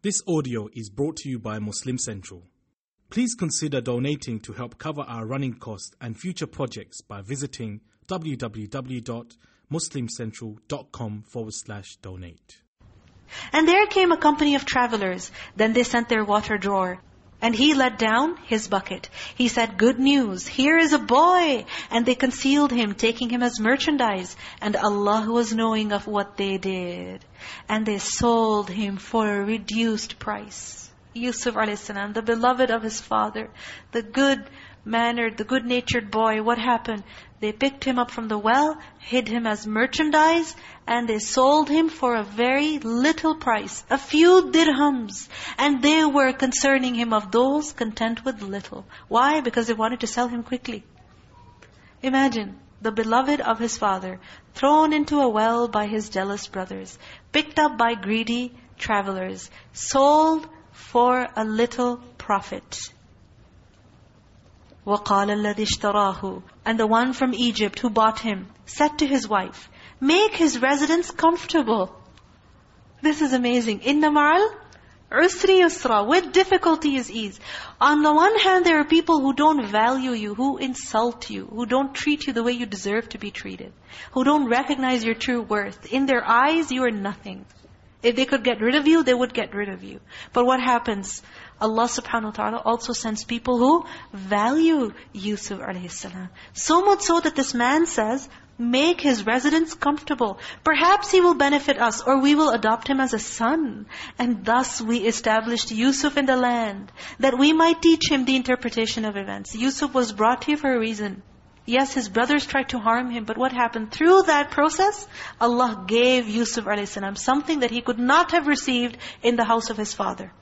This audio is brought to you by Muslim Central. Please consider donating to help cover our running costs and future projects by visiting www.muslimcentral.com forward slash donate. And there came a company of travelers. Then they sent their water drawer. And he let down his bucket. He said, good news, here is a boy. And they concealed him, taking him as merchandise. And Allah was knowing of what they did. And they sold him for a reduced price. Yusuf a.s., the beloved of his father, the good-mannered, the good-natured boy, what happened? They picked him up from the well, hid him as merchandise, and they sold him for a very little price, a few dirhams. And they were concerning him of those content with little. Why? Because they wanted to sell him quickly. Imagine, the beloved of his father, thrown into a well by his jealous brothers, picked up by greedy travelers, sold for a little profit. وَقَالَ الَّذِي اشْتَرَاهُ And the one from Egypt who bought him, said to his wife, Make his residence comfortable. This is amazing. إِنَّ مَعَ الْعُسْرِ يُسْرًا With difficulty is ease. On the one hand, there are people who don't value you, who insult you, who don't treat you the way you deserve to be treated, who don't recognize your true worth. In their eyes, you are nothing. If they could get rid of you, they would get rid of you. But what happens? Allah subhanahu wa ta'ala also sends people who value Yusuf a.s. So much so that this man says, make his residence comfortable. Perhaps he will benefit us or we will adopt him as a son. And thus we established Yusuf in the land that we might teach him the interpretation of events. Yusuf was brought here for a reason. Yes, his brothers tried to harm him, but what happened? Through that process, Allah gave Yusuf a.s. something that he could not have received in the house of his father.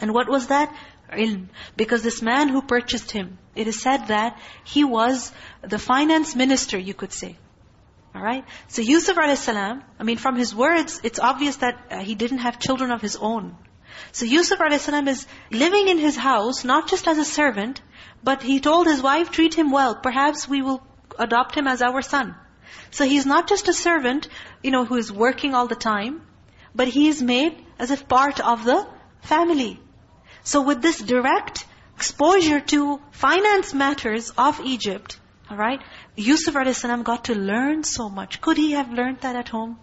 And what was that? Ilm. Because this man who purchased him, it is said that he was the finance minister, you could say. All right? So Yusuf a.s., I mean from his words, it's obvious that uh, he didn't have children of his own. So Yusuf a.s. is living in his house, not just as a servant, but he told his wife, treat him well. Perhaps we will adopt him as our son. So he's not just a servant, you know, who is working all the time, but he is made as if part of the family. So with this direct exposure to finance matters of Egypt, all right, Yusuf a.s. got to learn so much. Could he have learned that at home?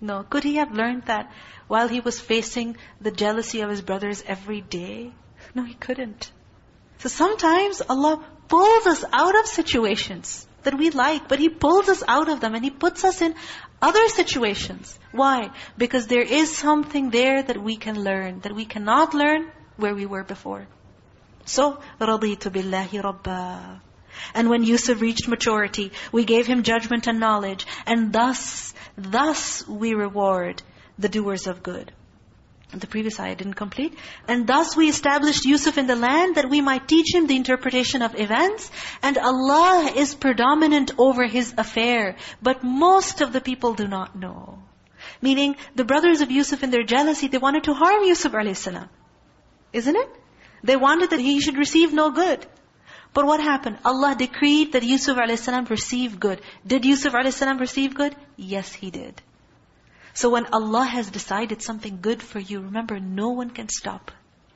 No. Could he have learned that while he was facing the jealousy of his brothers every day? No, he couldn't. So sometimes Allah pulls us out of situations that we like, but He pulls us out of them and He puts us in other situations. Why? Because there is something there that we can learn, that we cannot learn where we were before. So, رَضِيتُ بِاللَّهِ رَبَّا And when Yusuf reached maturity, we gave him judgment and knowledge. And thus, thus we reward the doers of good. The previous ayah didn't complete. And thus we established Yusuf in the land that we might teach him the interpretation of events. And Allah is predominant over his affair. But most of the people do not know. Meaning, the brothers of Yusuf in their jealousy, they wanted to harm Yusuf a.s. Isn't it? They wanted that he should receive no good. But what happened? Allah decreed that Yusuf a.s. receive good. Did Yusuf a.s. receive good? Yes, he did. So when Allah has decided something good for you, remember, no one can stop.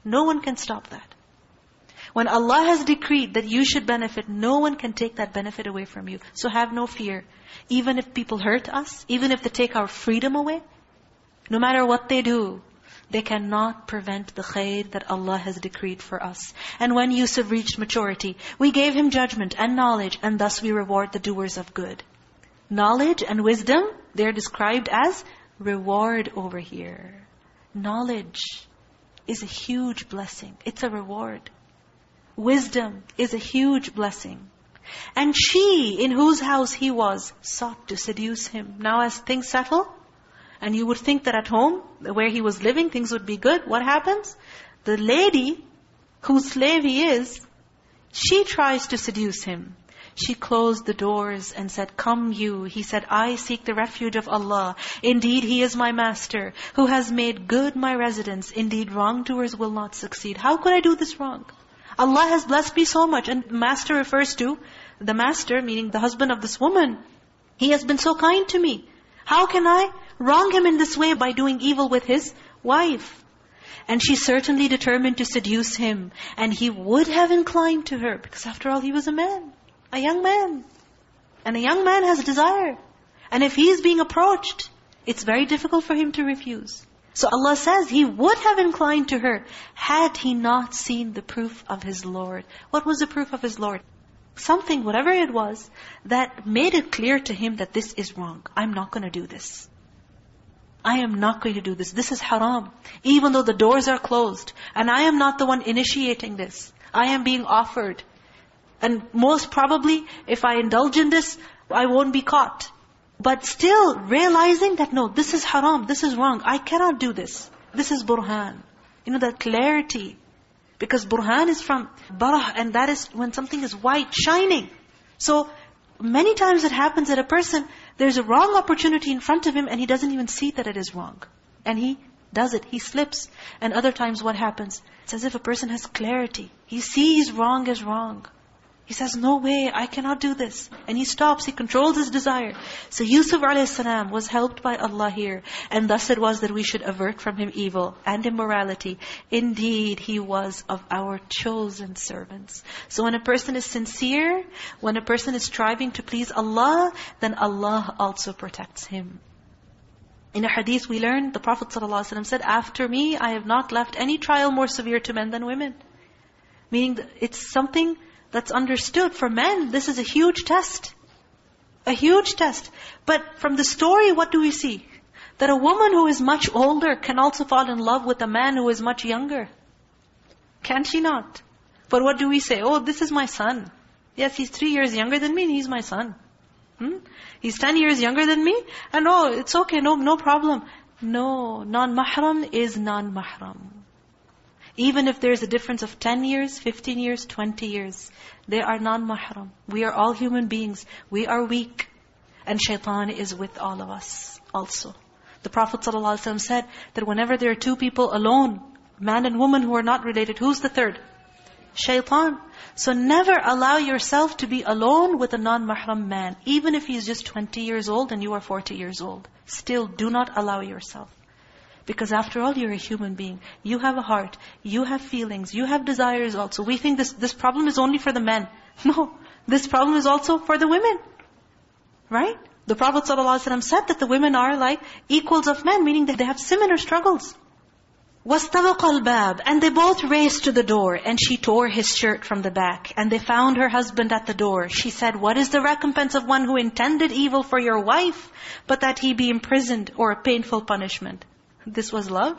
No one can stop that. When Allah has decreed that you should benefit, no one can take that benefit away from you. So have no fear. Even if people hurt us, even if they take our freedom away, no matter what they do, they cannot prevent the khair that Allah has decreed for us. And when Yusuf reached maturity, we gave him judgment and knowledge, and thus we reward the doers of good. Knowledge and wisdom, they're described as reward over here. Knowledge is a huge blessing. It's a reward. Wisdom is a huge blessing. And she, in whose house he was, sought to seduce him. Now as things settle, and you would think that at home, where he was living, things would be good. What happens? The lady, whose slave he is, she tries to seduce him. She closed the doors and said, Come you. He said, I seek the refuge of Allah. Indeed, He is my master, who has made good my residence. Indeed, wrongdoers will not succeed. How could I do this wrong? Allah has blessed me so much. And master refers to the master, meaning the husband of this woman. He has been so kind to me. How can I wrong him in this way by doing evil with his wife? And she certainly determined to seduce him. And he would have inclined to her. Because after all, he was a man. A young man. And a young man has desire. And if he is being approached, it's very difficult for him to refuse. So Allah says He would have inclined to her had He not seen the proof of His Lord. What was the proof of His Lord? Something, whatever it was, that made it clear to him that this is wrong. I'm not going to do this. I am not going to do this. This is haram. Even though the doors are closed. And I am not the one initiating this. I am being offered. And most probably, if I indulge in this, I won't be caught. But still realizing that no, this is haram, this is wrong. I cannot do this. This is burhan. You know, that clarity. Because burhan is from barah and that is when something is white, shining. So many times it happens that a person, there's a wrong opportunity in front of him and he doesn't even see that it is wrong. And he does it, he slips. And other times what happens? It's as if a person has clarity. He sees wrong as wrong. He says, no way, I cannot do this. And he stops, he controls his desire. So Yusuf a.s. was helped by Allah here. And thus it was that we should avert from him evil and immorality. Indeed, he was of our chosen servants. So when a person is sincere, when a person is striving to please Allah, then Allah also protects him. In a hadith we learned, the Prophet ﷺ said, After me, I have not left any trial more severe to men than women. Meaning it's something that's understood. For men, this is a huge test. A huge test. But from the story, what do we see? That a woman who is much older can also fall in love with a man who is much younger. Can she not? But what do we say? Oh, this is my son. Yes, he's three years younger than me and he's my son. Hmm? He's ten years younger than me and oh, it's okay, no, no problem. No, non-mahram is non-mahram. Even if there's a difference of 10 years, 15 years, 20 years, they are non-mahram. We are all human beings. We are weak. And shaitan is with all of us also. The Prophet ﷺ said that whenever there are two people alone, man and woman who are not related, who's the third? Shaitan. So never allow yourself to be alone with a non-mahram man. Even if he's just 20 years old and you are 40 years old. Still, do not allow yourself. Because after all, you're a human being. You have a heart. You have feelings. You have desires also. We think this, this problem is only for the men. No. This problem is also for the women. Right? The Prophet ﷺ said that the women are like equals of men, meaning that they have similar struggles. وَاسْتَبَقَ الْبَابِ And they both raced to the door, and she tore his shirt from the back. And they found her husband at the door. She said, What is the recompense of one who intended evil for your wife, but that he be imprisoned or a painful punishment? This was love?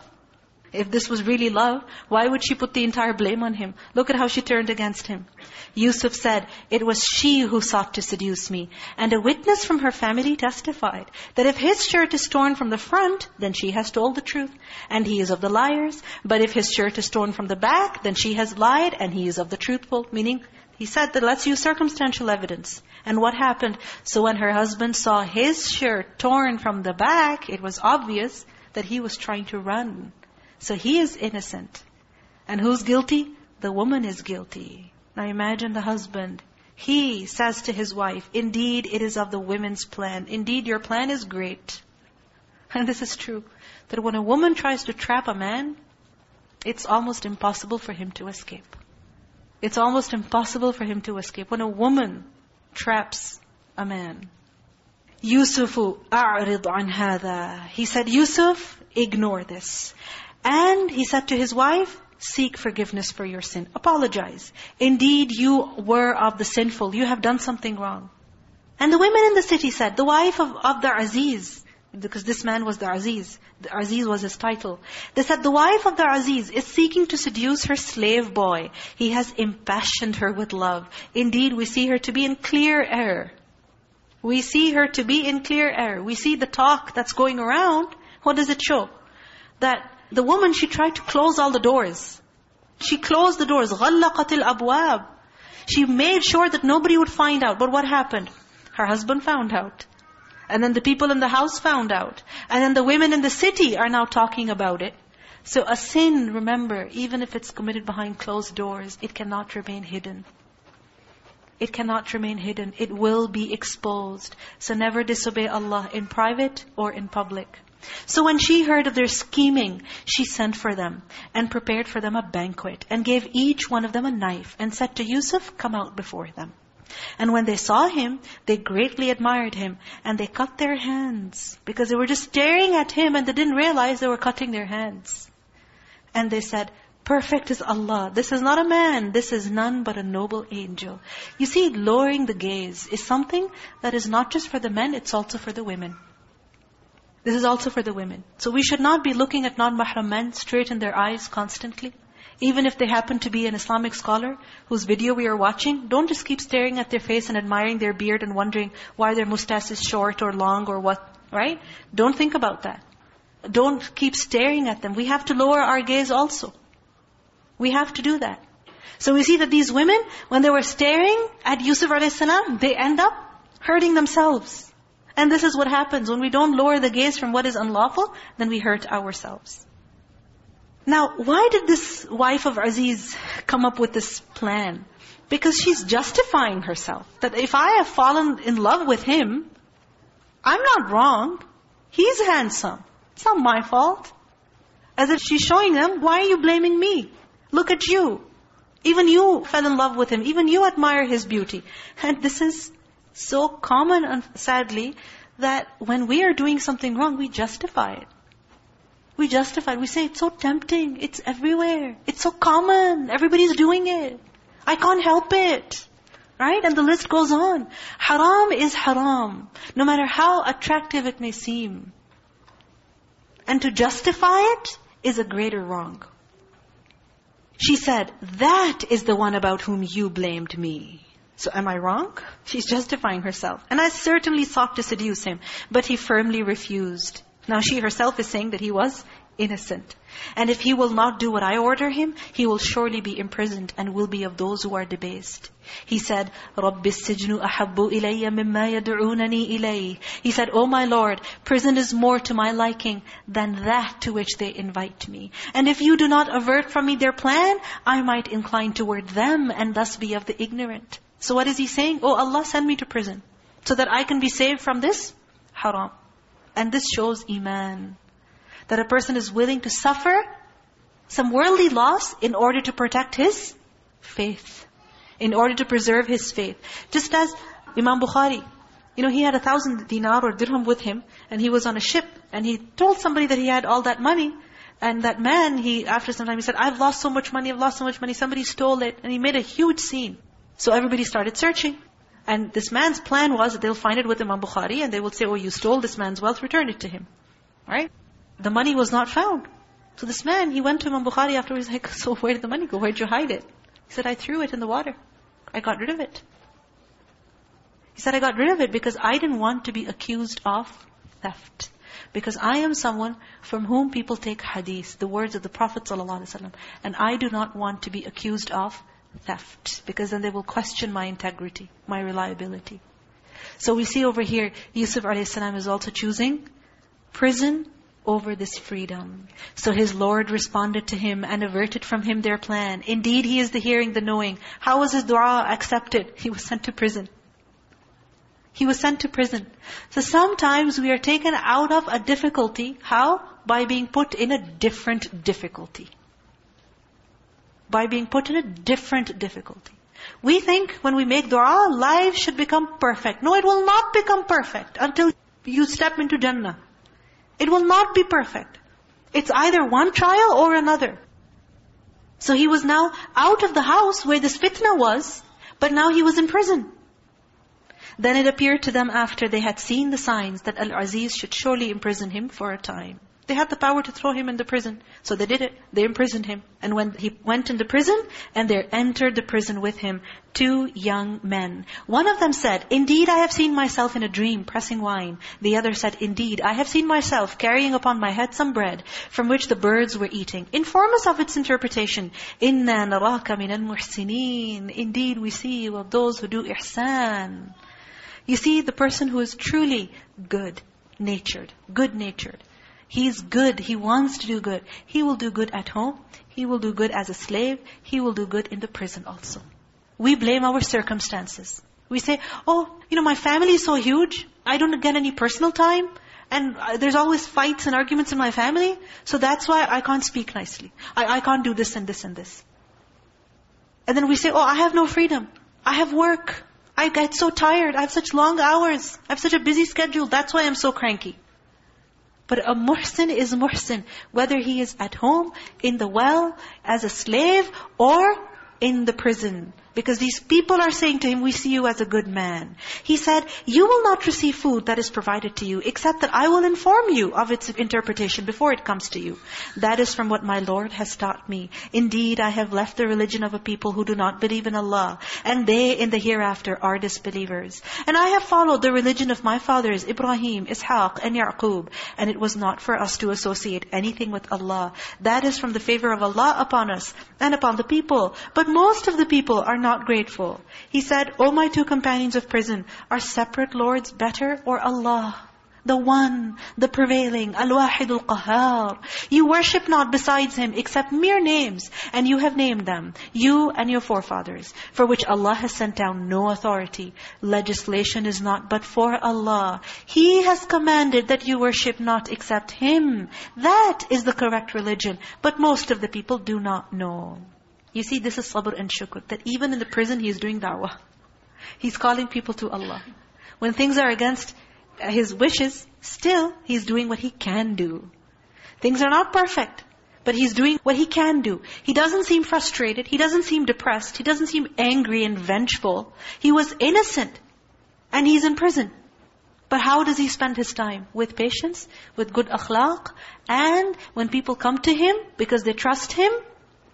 If this was really love, why would she put the entire blame on him? Look at how she turned against him. Yusuf said, it was she who sought to seduce me. And a witness from her family testified that if his shirt is torn from the front, then she has told the truth. And he is of the liars. But if his shirt is torn from the back, then she has lied and he is of the truthful. Meaning, he said that let's use circumstantial evidence. And what happened? So when her husband saw his shirt torn from the back, it was obvious that he was trying to run. So he is innocent. And who's guilty? The woman is guilty. Now imagine the husband. He says to his wife, Indeed, it is of the women's plan. Indeed, your plan is great. And this is true. That when a woman tries to trap a man, it's almost impossible for him to escape. It's almost impossible for him to escape. When a woman traps a man, Yusufu a'rid an hada. He said, Yusuf, ignore this. And he said to his wife, seek forgiveness for your sin. Apologize. Indeed, you were of the sinful. You have done something wrong. And the women in the city said, the wife of, of the Aziz, because this man was the Aziz. The Aziz was his title. They said, the wife of the Aziz is seeking to seduce her slave boy. He has impassioned her with love. Indeed, we see her to be in clear error. We see her to be in clear error. We see the talk that's going around. What does it show? That the woman, she tried to close all the doors. She closed the doors. غَلَّقَتِ الْأَبْوَابِ She made sure that nobody would find out. But what happened? Her husband found out. And then the people in the house found out. And then the women in the city are now talking about it. So a sin, remember, even if it's committed behind closed doors, it cannot remain hidden. It cannot remain hidden. It will be exposed. So never disobey Allah in private or in public. So when she heard of their scheming, she sent for them and prepared for them a banquet and gave each one of them a knife and said to Yusuf, come out before them. And when they saw him, they greatly admired him and they cut their hands because they were just staring at him and they didn't realize they were cutting their hands. And they said, Perfect is Allah. This is not a man. This is none but a noble angel. You see, lowering the gaze is something that is not just for the men, it's also for the women. This is also for the women. So we should not be looking at non-mahram men straight in their eyes constantly. Even if they happen to be an Islamic scholar whose video we are watching, don't just keep staring at their face and admiring their beard and wondering why their mustache is short or long or what, right? Don't think about that. Don't keep staring at them. We have to lower our gaze also. We have to do that. So we see that these women, when they were staring at Yusuf a.s., they end up hurting themselves. And this is what happens. When we don't lower the gaze from what is unlawful, then we hurt ourselves. Now, why did this wife of Aziz come up with this plan? Because she's justifying herself. That if I have fallen in love with him, I'm not wrong. He's handsome. It's not my fault. As if she's showing them, why are you blaming me? Look at you. Even you fell in love with him. Even you admire his beauty. And this is so common, and sadly, that when we are doing something wrong, we justify it. We justify it. We say, it's so tempting. It's everywhere. It's so common. Everybody's doing it. I can't help it. Right? And the list goes on. Haram is haram. No matter how attractive it may seem. And to justify it is a greater wrong. She said, that is the one about whom you blamed me. So am I wrong? She's justifying herself. And I certainly sought to seduce him, but he firmly refused. Now she herself is saying that he was innocent. And if he will not do what I order him, he will surely be imprisoned and will be of those who are debased. He said, رَبِّ السِّجْنُ أَحَبُّ إِلَيَّ مِمَّا يَدْعُونَنِي إِلَيْهِ He said, Oh my Lord, prison is more to my liking than that to which they invite me. And if you do not avert from me their plan, I might incline toward them and thus be of the ignorant. So what is he saying? Oh Allah, send me to prison so that I can be saved from this haram. And this shows iman. That a person is willing to suffer some worldly loss in order to protect his faith. In order to preserve his faith. Just as Imam Bukhari, you know, he had a thousand dinar or dirham with him, and he was on a ship, and he told somebody that he had all that money, and that man, he after some time, he said, I've lost so much money, I've lost so much money, somebody stole it, and he made a huge scene. So everybody started searching. And this man's plan was that they'll find it with Imam Bukhari and they will say, oh, you stole this man's wealth, return it to him. Right? The money was not found. So this man, he went to Imam Bukhari afterwards, like, so where did the money go? Where did you hide it? He said, I threw it in the water. I got rid of it. He said, I got rid of it because I didn't want to be accused of theft. Because I am someone from whom people take hadith, the words of the Prophet ﷺ. And I do not want to be accused of theft. Because then they will question my integrity, my reliability. So we see over here, Yusuf a.s. is also choosing prison over this freedom. So his Lord responded to him and averted from him their plan. Indeed, he is the hearing, the knowing. How was his dua accepted? He was sent to prison. He was sent to prison. So sometimes we are taken out of a difficulty. How? By being put in a different difficulty by being put in a different difficulty. We think when we make dua, life should become perfect. No, it will not become perfect until you step into Jannah. It will not be perfect. It's either one trial or another. So he was now out of the house where this fitna was, but now he was in prison. Then it appeared to them after they had seen the signs that Al-Aziz should surely imprison him for a time. They had the power to throw him in the prison. So they did it. They imprisoned him. And when he went into prison, and there entered the prison with him two young men. One of them said, Indeed, I have seen myself in a dream, pressing wine. The other said, Indeed, I have seen myself carrying upon my head some bread, from which the birds were eating. Inform us of its interpretation. Inna naraka minal muhsineen. Indeed, we see you of those who do ihsan. You see, the person who is truly good-natured, good-natured. He's good. He wants to do good. He will do good at home. He will do good as a slave. He will do good in the prison also. We blame our circumstances. We say, oh, you know, my family is so huge. I don't get any personal time. And uh, there's always fights and arguments in my family. So that's why I can't speak nicely. I, I can't do this and this and this. And then we say, oh, I have no freedom. I have work. I get so tired. I have such long hours. I have such a busy schedule. That's why I'm so cranky. But a muhsin is muhsin. Whether he is at home, in the well, as a slave, or in the prison. Because these people are saying to him, we see you as a good man. He said, you will not receive food that is provided to you, except that I will inform you of its interpretation before it comes to you. That is from what my Lord has taught me. Indeed, I have left the religion of a people who do not believe in Allah, and they in the hereafter are disbelievers. And I have followed the religion of my fathers, Ibrahim, Ishaq, and Yaqub, and it was not for us to associate anything with Allah. That is from the favor of Allah upon us, and upon the people. But most of the people are not grateful. He said, O my two companions of prison, are separate lords better or Allah? The one, the prevailing, Al-Wahid Al-Qahhar. You worship not besides Him except mere names, and you have named them, you and your forefathers, for which Allah has sent down no authority. Legislation is not but for Allah. He has commanded that you worship not except Him. That is the correct religion, but most of the people do not know. You see, this is sabr and shukr. That even in the prison, he is doing da'wah. He's calling people to Allah. When things are against his wishes, still, he's doing what he can do. Things are not perfect, but he's doing what he can do. He doesn't seem frustrated. He doesn't seem depressed. He doesn't seem angry and vengeful. He was innocent. And he's in prison. But how does he spend his time? With patience, with good akhlaq. And when people come to him because they trust him,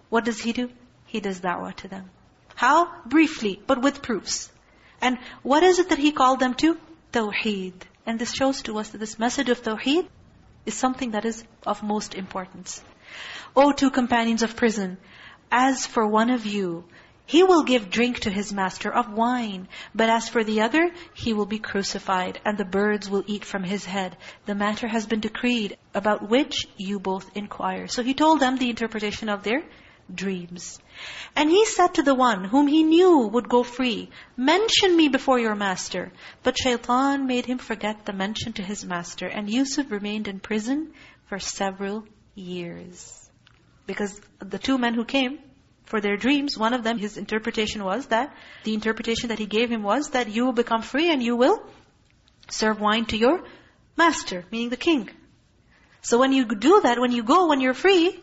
what does he do? He does da'wah to them. How? Briefly, but with proofs. And what is it that he called them to? Tawheed. And this shows to us that this message of Tawheed is something that is of most importance. O two companions of prison, as for one of you, he will give drink to his master of wine. But as for the other, he will be crucified, and the birds will eat from his head. The matter has been decreed, about which you both inquire. So he told them the interpretation of their dreams. And he said to the one whom he knew would go free, Mention me before your master. But shaitan made him forget the mention to his master. And Yusuf remained in prison for several years. Because the two men who came for their dreams, one of them, his interpretation was that, the interpretation that he gave him was that you will become free and you will serve wine to your master, meaning the king. So when you do that, when you go, when you're free,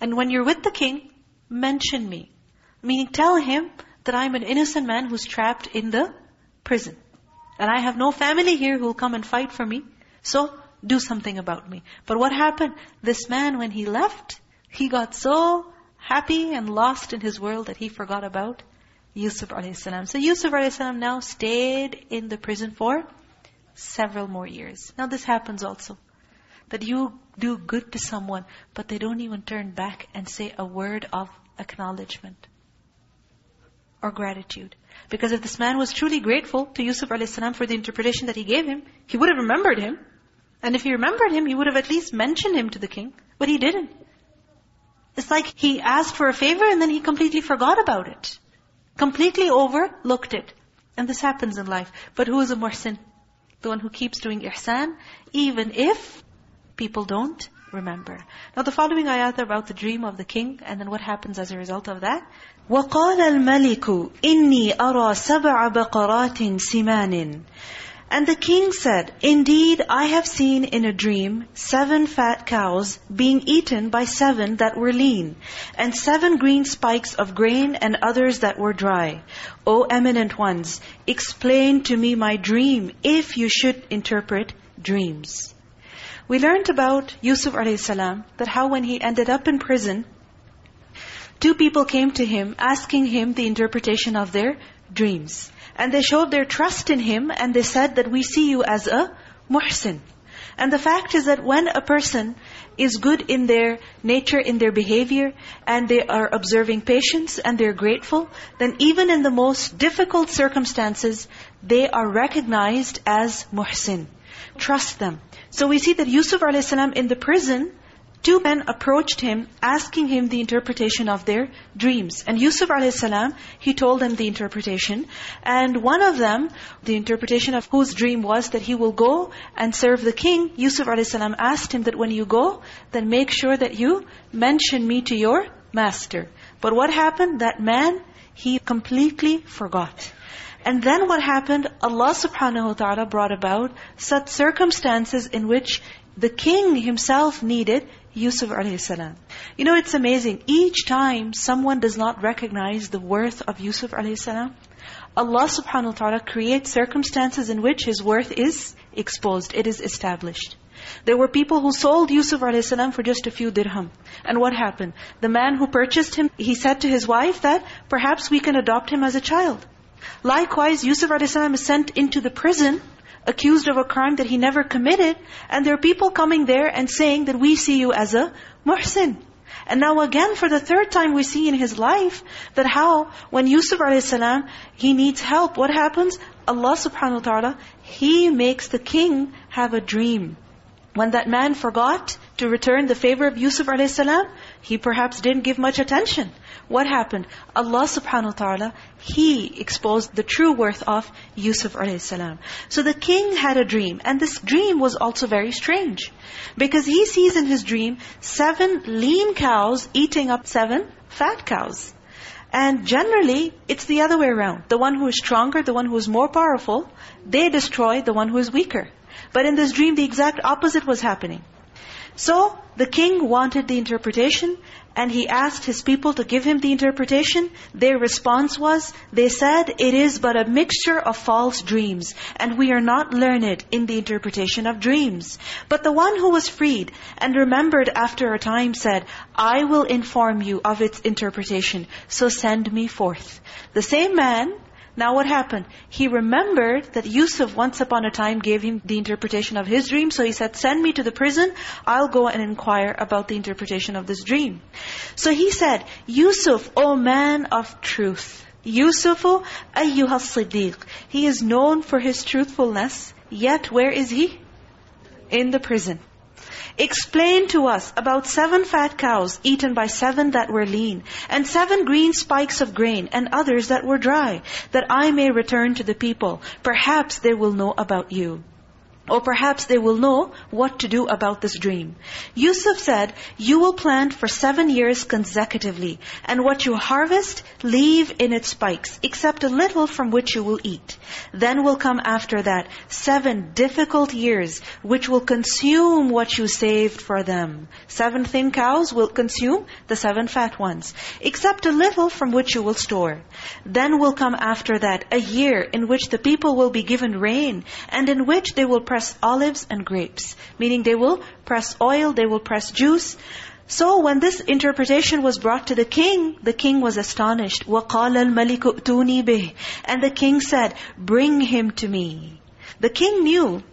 and when you're with the king, mention me. Meaning tell him that I'm an innocent man who's trapped in the prison. And I have no family here who will come and fight for me. So do something about me. But what happened? This man, when he left, he got so happy and lost in his world that he forgot about Yusuf a.s. So Yusuf a.s. now stayed in the prison for several more years. Now this happens also. That you do good to someone, but they don't even turn back and say a word of acknowledgement or gratitude. Because if this man was truly grateful to Yusuf a.s. for the interpretation that he gave him, he would have remembered him. And if he remembered him, he would have at least mentioned him to the king. But he didn't. It's like he asked for a favor and then he completely forgot about it. Completely overlooked it. And this happens in life. But who is a muhsin? The one who keeps doing ihsan, even if people don't remember. Now the following ayat are about the dream of the king and then what happens as a result of that. وَقَالَ الْمَلِكُ إِنِّي أَرَى سَبْعَ بَقَرَاتٍ سِمَانٍ And the king said, Indeed, I have seen in a dream seven fat cows being eaten by seven that were lean, and seven green spikes of grain and others that were dry. O eminent ones, explain to me my dream if you should interpret dreams. We learned about Yusuf a.s. that how when he ended up in prison, two people came to him asking him the interpretation of their dreams. And they showed their trust in him and they said that we see you as a muhsin. And the fact is that when a person is good in their nature, in their behavior, and they are observing patience and they're grateful, then even in the most difficult circumstances, they are recognized as muhsin. Trust them. So we see that Yusuf a.s. in the prison, two men approached him asking him the interpretation of their dreams. And Yusuf a.s., he told them the interpretation. And one of them, the interpretation of whose dream was that he will go and serve the king. Yusuf a.s. asked him that when you go, then make sure that you mention me to your master. But what happened? That man, he completely forgot. And then what happened? Allah subhanahu wa ta'ala brought about such circumstances in which the king himself needed Yusuf a.s. You know, it's amazing. Each time someone does not recognize the worth of Yusuf a.s., Allah subhanahu wa ta'ala creates circumstances in which his worth is exposed. It is established. There were people who sold Yusuf a.s. for just a few dirham. And what happened? The man who purchased him, he said to his wife that perhaps we can adopt him as a child. Likewise, Yusuf a.s. is sent into the prison, accused of a crime that he never committed. And there are people coming there and saying that we see you as a muhsin. And now again, for the third time we see in his life, that how, when Yusuf a.s., he needs help, what happens? Allah subhanahu wa ta'ala, He makes the king have a dream. When that man forgot to return the favor of Yusuf a.s., he perhaps didn't give much attention. What happened? Allah subhanahu wa ta'ala, He exposed the true worth of Yusuf a.s. So the king had a dream. And this dream was also very strange. Because he sees in his dream seven lean cows eating up seven fat cows. And generally, it's the other way around. The one who is stronger, the one who is more powerful, they destroy the one who is weaker. But in this dream, the exact opposite was happening. So, the king wanted the interpretation, and he asked his people to give him the interpretation. Their response was, they said, it is but a mixture of false dreams, and we are not learned in the interpretation of dreams. But the one who was freed and remembered after a time said, I will inform you of its interpretation, so send me forth. The same man now what happened? He remembered that Yusuf once upon a time gave him the interpretation of his dream. So he said, send me to the prison. I'll go and inquire about the interpretation of this dream. So he said, Yusuf, O man of truth. Yusufu ayyuha siddiq. He is known for his truthfulness. Yet where is he? In the prison. Explain to us about seven fat cows eaten by seven that were lean, and seven green spikes of grain, and others that were dry, that I may return to the people. Perhaps they will know about you. Or perhaps they will know what to do about this dream. Yusuf said, you will plant for seven years consecutively, and what you harvest, leave in its spikes, except a little from which you will eat. Then will come after that seven difficult years, which will consume what you saved for them. Seven thin cows will consume the seven fat ones, except a little from which you will store. Then will come after that a year in which the people will be given rain, and in which they will press olives and grapes. Meaning they will press oil, they will press juice. So when this interpretation was brought to the king, the king was astonished. وَقَالَ الْمَلِكُ اُؤْتُونِي بِهِ And the king said, bring him to me. The king knew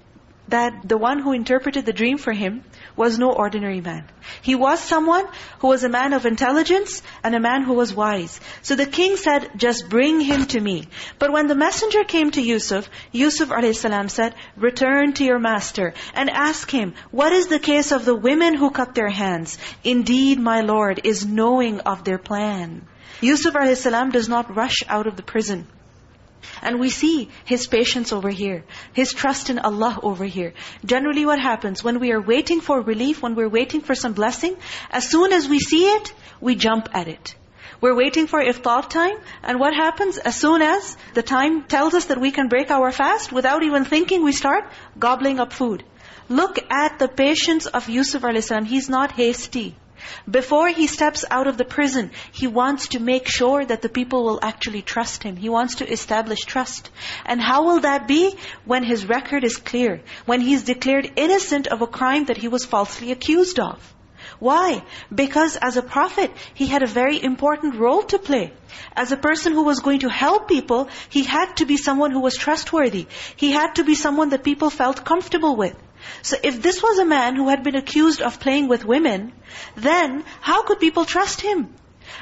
that the one who interpreted the dream for him was no ordinary man. He was someone who was a man of intelligence and a man who was wise. So the king said, just bring him to me. But when the messenger came to Yusuf, Yusuf a.s. said, return to your master and ask him, what is the case of the women who cut their hands? Indeed, my Lord is knowing of their plan. Yusuf a.s. does not rush out of the prison. And we see his patience over here, his trust in Allah over here. Generally what happens, when we are waiting for relief, when we're waiting for some blessing, as soon as we see it, we jump at it. We're waiting for iftar time, and what happens? As soon as the time tells us that we can break our fast, without even thinking, we start gobbling up food. Look at the patience of Yusuf a.s. He's not hasty. Before he steps out of the prison, he wants to make sure that the people will actually trust him. He wants to establish trust. And how will that be? When his record is clear. When he's declared innocent of a crime that he was falsely accused of. Why? Because as a prophet, he had a very important role to play. As a person who was going to help people, he had to be someone who was trustworthy. He had to be someone that people felt comfortable with. So if this was a man who had been accused of playing with women, then how could people trust him?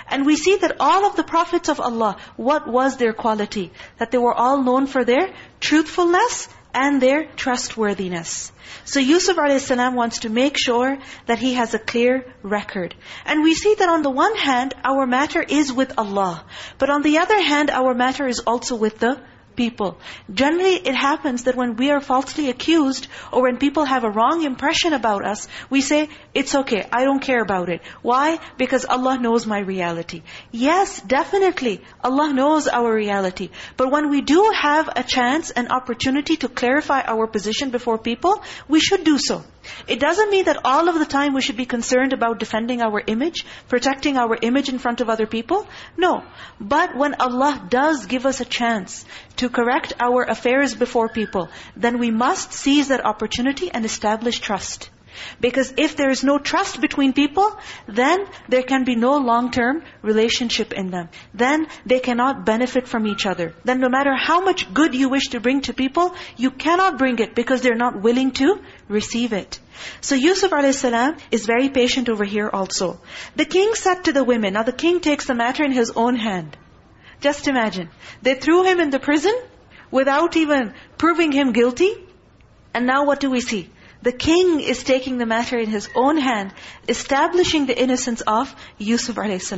And we see that all of the prophets of Allah, what was their quality? That they were all known for their truthfulness and their trustworthiness. So Yusuf a.s. wants to make sure that he has a clear record. And we see that on the one hand, our matter is with Allah. But on the other hand, our matter is also with the people. Generally, it happens that when we are falsely accused or when people have a wrong impression about us, we say, it's okay, I don't care about it. Why? Because Allah knows my reality. Yes, definitely, Allah knows our reality. But when we do have a chance, an opportunity to clarify our position before people, we should do so. It doesn't mean that all of the time we should be concerned about defending our image, protecting our image in front of other people. No. But when Allah does give us a chance to correct our affairs before people, then we must seize that opportunity and establish trust. Because if there is no trust between people, then there can be no long-term relationship in them. Then they cannot benefit from each other. Then no matter how much good you wish to bring to people, you cannot bring it because they're not willing to receive it. So Yusuf a.s. is very patient over here also. The king said to the women, now the king takes the matter in his own hand. Just imagine. They threw him in the prison without even proving him guilty. And now what do we see? The king is taking the matter in his own hand, establishing the innocence of Yusuf a.s.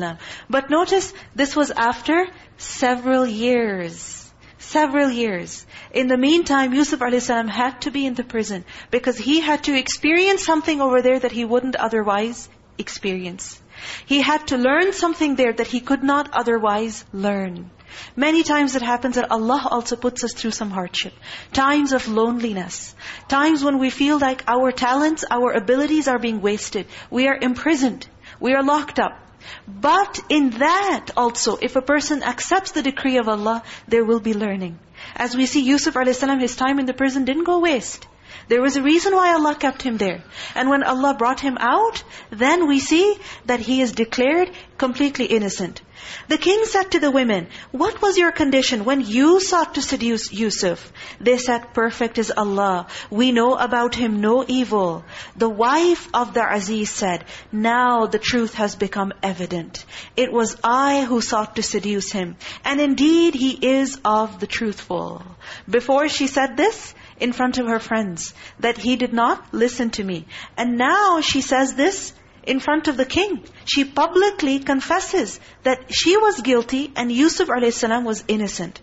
But notice, this was after several years. Several years. In the meantime, Yusuf a.s. had to be in the prison because he had to experience something over there that he wouldn't otherwise experience. He had to learn something there that he could not otherwise learn. Many times it happens that Allah also puts us through some hardship. Times of loneliness. Times when we feel like our talents, our abilities are being wasted. We are imprisoned. We are locked up. But in that also, if a person accepts the decree of Allah, there will be learning. As we see Yusuf a.s., his time in the prison didn't go waste. There was a reason why Allah kept him there. And when Allah brought him out, then we see that he is declared completely innocent. The king said to the women, What was your condition when you sought to seduce Yusuf? They said, Perfect is Allah. We know about him no evil. The wife of the Aziz said, Now the truth has become evident. It was I who sought to seduce him. And indeed he is of the truthful. Before she said this, in front of her friends, that he did not listen to me. And now she says this in front of the king. She publicly confesses that she was guilty and Yusuf a.s. was innocent.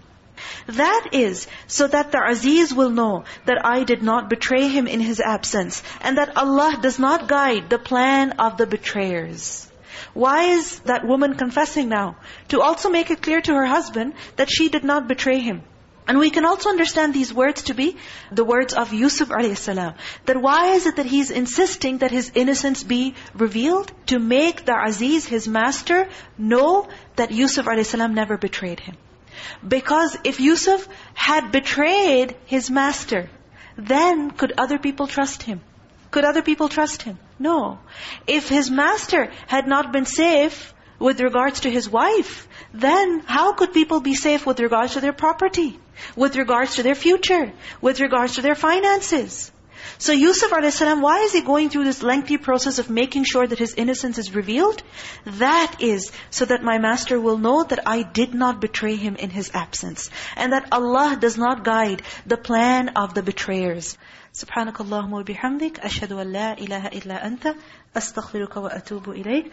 That is, so that the Aziz will know that I did not betray him in his absence, and that Allah does not guide the plan of the betrayers. Why is that woman confessing now? To also make it clear to her husband that she did not betray him. And we can also understand these words to be the words of Yusuf a.s. That why is it that he's insisting that his innocence be revealed? To make the Aziz, his master, know that Yusuf a.s. never betrayed him. Because if Yusuf had betrayed his master, then could other people trust him? Could other people trust him? No. If his master had not been safe with regards to his wife, then how could people be safe with regards to their property, with regards to their future, with regards to their finances? So Yusuf a.s., why is he going through this lengthy process of making sure that his innocence is revealed? That is so that my master will know that I did not betray him in his absence. And that Allah does not guide the plan of the betrayers. Subhanakallahumma bihamdik. Ashadu an la ilaha illa anta. Astaghfiruka wa atubu ilayk.